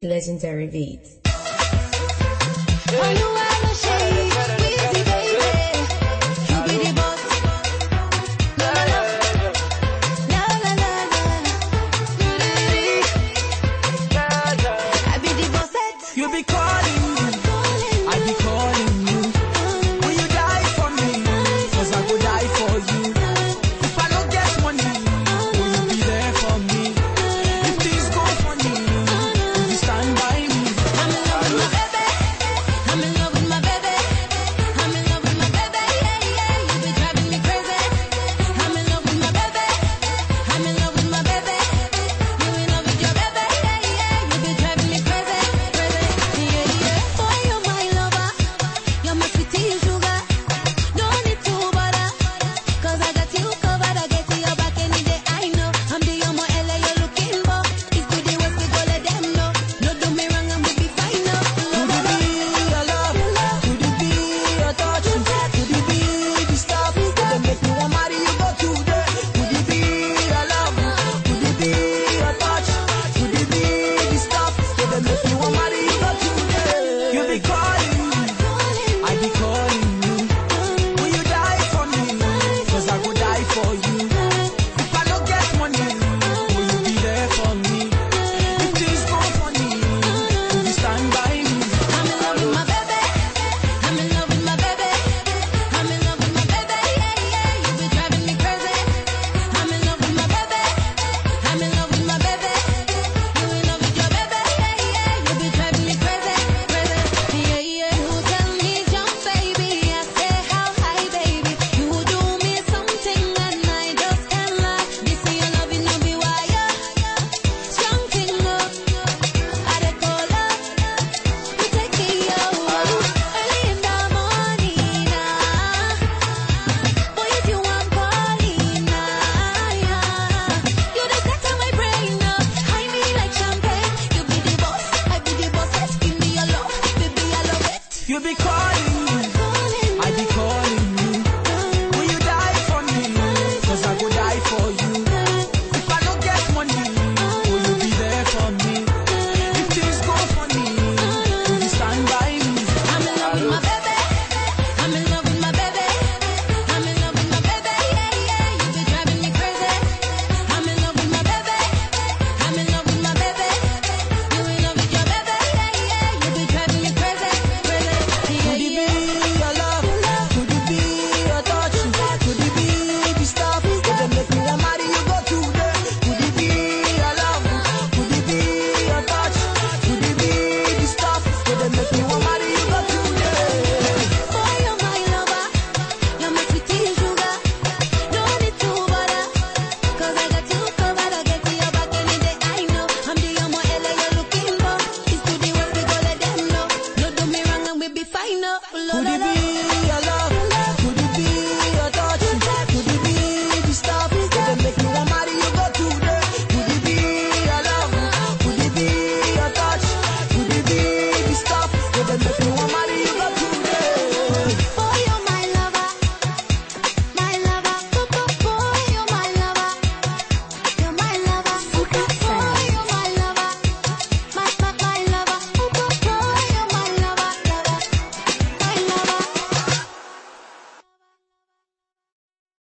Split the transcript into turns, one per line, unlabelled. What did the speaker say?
Legendary beats.
calling
you. I
be calling you.